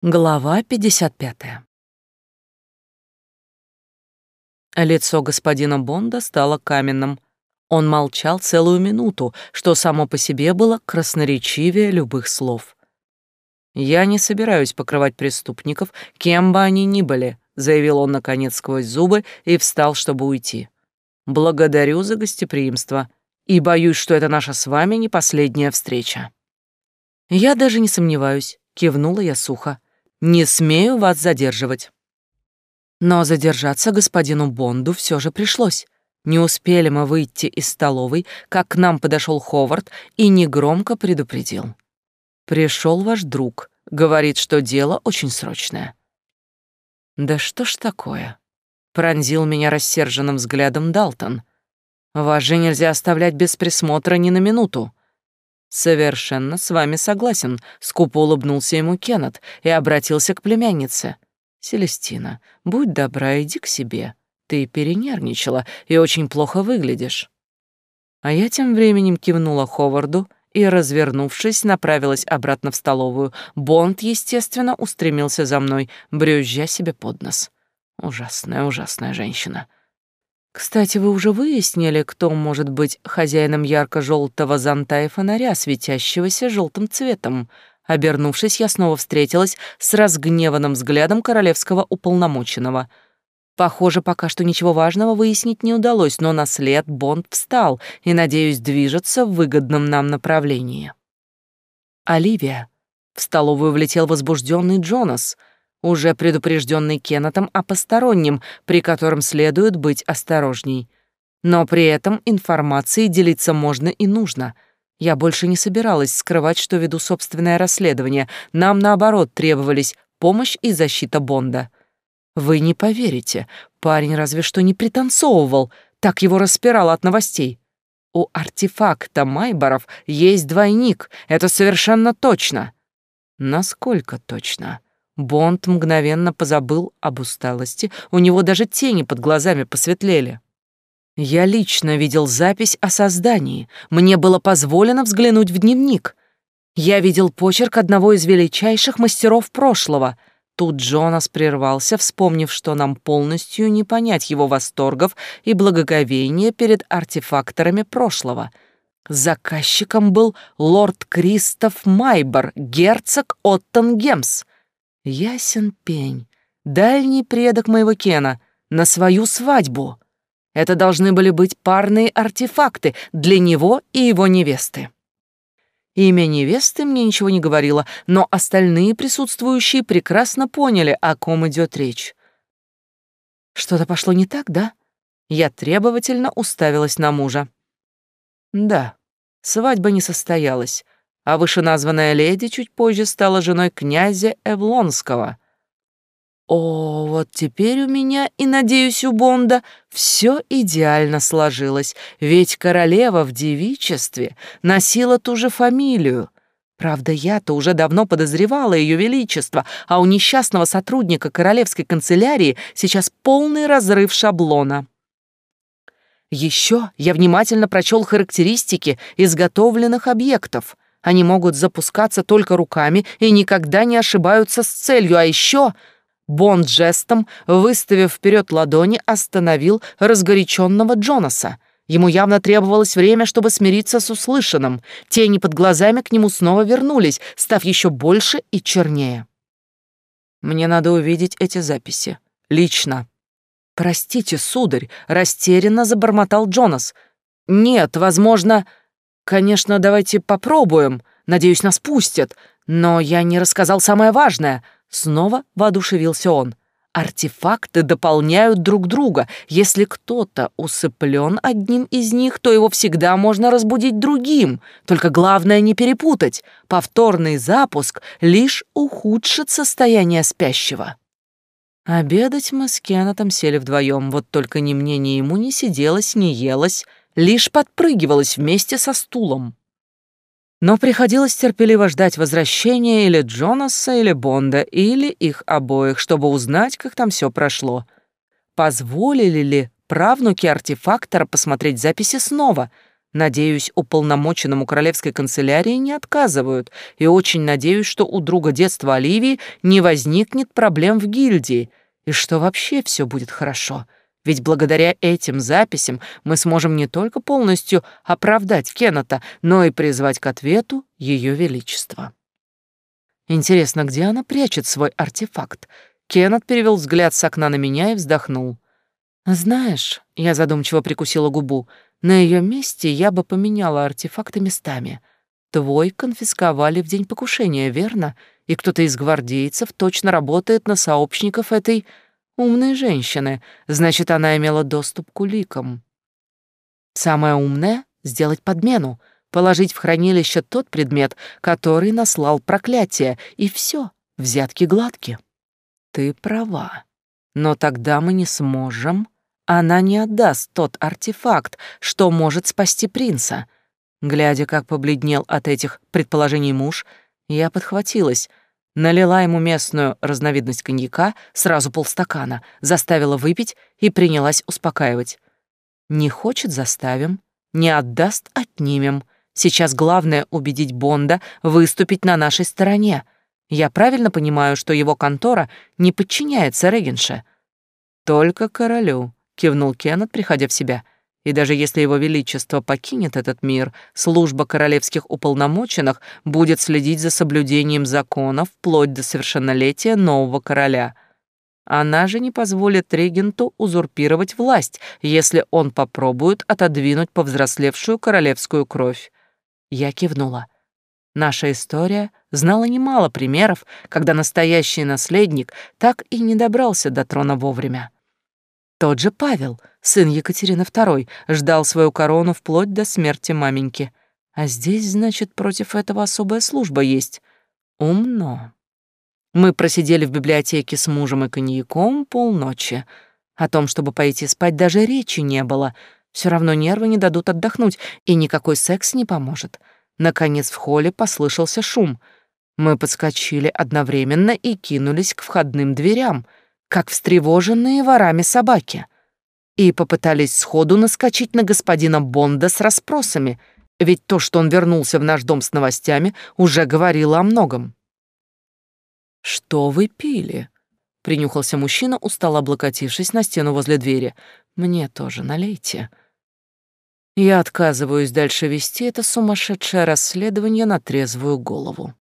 Глава 55. Лицо господина Бонда стало каменным. Он молчал целую минуту, что само по себе было красноречивее любых слов. «Я не собираюсь покрывать преступников, кем бы они ни были», заявил он наконец сквозь зубы и встал, чтобы уйти. «Благодарю за гостеприимство и боюсь, что это наша с вами не последняя встреча». «Я даже не сомневаюсь», — кивнула я сухо. Не смею вас задерживать. Но задержаться господину Бонду все же пришлось. Не успели мы выйти из столовой, как к нам подошел Ховард и негромко предупредил. Пришел ваш друг, говорит, что дело очень срочное. Да что ж такое? Пронзил меня рассерженным взглядом Далтон. Вас же нельзя оставлять без присмотра ни на минуту. «Совершенно с вами согласен», — скупо улыбнулся ему Кеннет и обратился к племяннице. «Селестина, будь добра, иди к себе. Ты перенервничала и очень плохо выглядишь». А я тем временем кивнула Ховарду и, развернувшись, направилась обратно в столовую. Бонд, естественно, устремился за мной, брюзжа себе под нос. Ужасная, ужасная женщина. Кстати, вы уже выяснили, кто может быть хозяином ярко-желтого зонта и фонаря, светящегося желтым цветом? Обернувшись, я снова встретилась с разгневанным взглядом королевского уполномоченного. Похоже, пока что ничего важного выяснить не удалось, но на след Бонд встал и, надеюсь, движется в выгодном нам направлении. Оливия. В столовую влетел возбужденный Джонас — уже предупрежденный Кеннетом о постороннем, при котором следует быть осторожней. Но при этом информацией делиться можно и нужно. Я больше не собиралась скрывать, что веду собственное расследование. Нам, наоборот, требовались помощь и защита Бонда. Вы не поверите, парень разве что не пританцовывал, так его распирало от новостей. У артефакта Майборов есть двойник, это совершенно точно. Насколько точно? Бонд мгновенно позабыл об усталости, у него даже тени под глазами посветлели. Я лично видел запись о создании, мне было позволено взглянуть в дневник. Я видел почерк одного из величайших мастеров прошлого. Тут Джонас прервался, вспомнив, что нам полностью не понять его восторгов и благоговения перед артефакторами прошлого. Заказчиком был лорд Кристоф Майбор, герцог Оттенгемс. Ясен пень, дальний предок моего Кена, на свою свадьбу. Это должны были быть парные артефакты для него и его невесты. Имя невесты мне ничего не говорило, но остальные присутствующие прекрасно поняли, о ком идет речь. Что-то пошло не так, да? Я требовательно уставилась на мужа. Да, свадьба не состоялась, а вышеназванная леди чуть позже стала женой князя Эвлонского. О, вот теперь у меня и, надеюсь, у Бонда все идеально сложилось, ведь королева в девичестве носила ту же фамилию. Правда, я-то уже давно подозревала ее величество, а у несчастного сотрудника королевской канцелярии сейчас полный разрыв шаблона. Еще я внимательно прочел характеристики изготовленных объектов — они могут запускаться только руками и никогда не ошибаются с целью, а еще... Бонд жестом, выставив вперед ладони, остановил разгоряченного Джонаса. Ему явно требовалось время, чтобы смириться с услышанным. Тени под глазами к нему снова вернулись, став еще больше и чернее. «Мне надо увидеть эти записи. Лично». «Простите, сударь», — растерянно забормотал Джонас. «Нет, возможно...» «Конечно, давайте попробуем. Надеюсь, нас пустят. Но я не рассказал самое важное». Снова воодушевился он. Артефакты дополняют друг друга. Если кто-то усыплен одним из них, то его всегда можно разбудить другим. Только главное не перепутать. Повторный запуск лишь ухудшит состояние спящего. Обедать мы с Кеннетом сели вдвоем, вот только ни мне, ни ему не сиделось, не елось, лишь подпрыгивалась вместе со стулом. Но приходилось терпеливо ждать возвращения или Джонаса, или Бонда, или их обоих, чтобы узнать, как там все прошло. Позволили ли правнуки артефактора посмотреть записи снова? Надеюсь, уполномоченному королевской канцелярии не отказывают, и очень надеюсь, что у друга детства Оливии не возникнет проблем в гильдии, и что вообще все будет хорошо. Ведь благодаря этим записям мы сможем не только полностью оправдать Кеннета, но и призвать к ответу Ее Величество. Интересно, где она прячет свой артефакт? Кеннет перевел взгляд с окна на меня и вздохнул. «Знаешь», — я задумчиво прикусила губу, «на ее месте я бы поменяла артефакты местами. Твой конфисковали в день покушения, верно? И кто-то из гвардейцев точно работает на сообщников этой умной женщины. Значит, она имела доступ к уликам. Самое умное — сделать подмену, положить в хранилище тот предмет, который наслал проклятие, и все, взятки гладкие. Ты права. Но тогда мы не сможем. Она не отдаст тот артефакт, что может спасти принца. Глядя, как побледнел от этих предположений муж, я подхватилась, налила ему местную разновидность коньяка, сразу полстакана, заставила выпить и принялась успокаивать. Не хочет — заставим, не отдаст — отнимем. Сейчас главное убедить Бонда выступить на нашей стороне — я правильно понимаю, что его контора не подчиняется Регенше? Только королю, кивнул Кеннет, приходя в себя. И даже если его величество покинет этот мир, служба королевских уполномоченных будет следить за соблюдением законов вплоть до совершеннолетия нового короля. Она же не позволит регенту узурпировать власть, если он попробует отодвинуть повзрослевшую королевскую кровь. Я кивнула. Наша история знала немало примеров, когда настоящий наследник так и не добрался до трона вовремя. Тот же Павел, сын Екатерины II, ждал свою корону вплоть до смерти маменьки. А здесь, значит, против этого особая служба есть. Умно. Мы просидели в библиотеке с мужем и коньяком полночи. О том, чтобы пойти спать, даже речи не было. Все равно нервы не дадут отдохнуть, и никакой секс не поможет. Наконец в холле послышался шум. Мы подскочили одновременно и кинулись к входным дверям, как встревоженные ворами собаки, и попытались сходу наскочить на господина Бонда с расспросами, ведь то, что он вернулся в наш дом с новостями, уже говорило о многом. «Что вы пили?» — принюхался мужчина, устало облокотившись на стену возле двери. «Мне тоже налейте». Я отказываюсь дальше вести это сумасшедшее расследование на трезвую голову.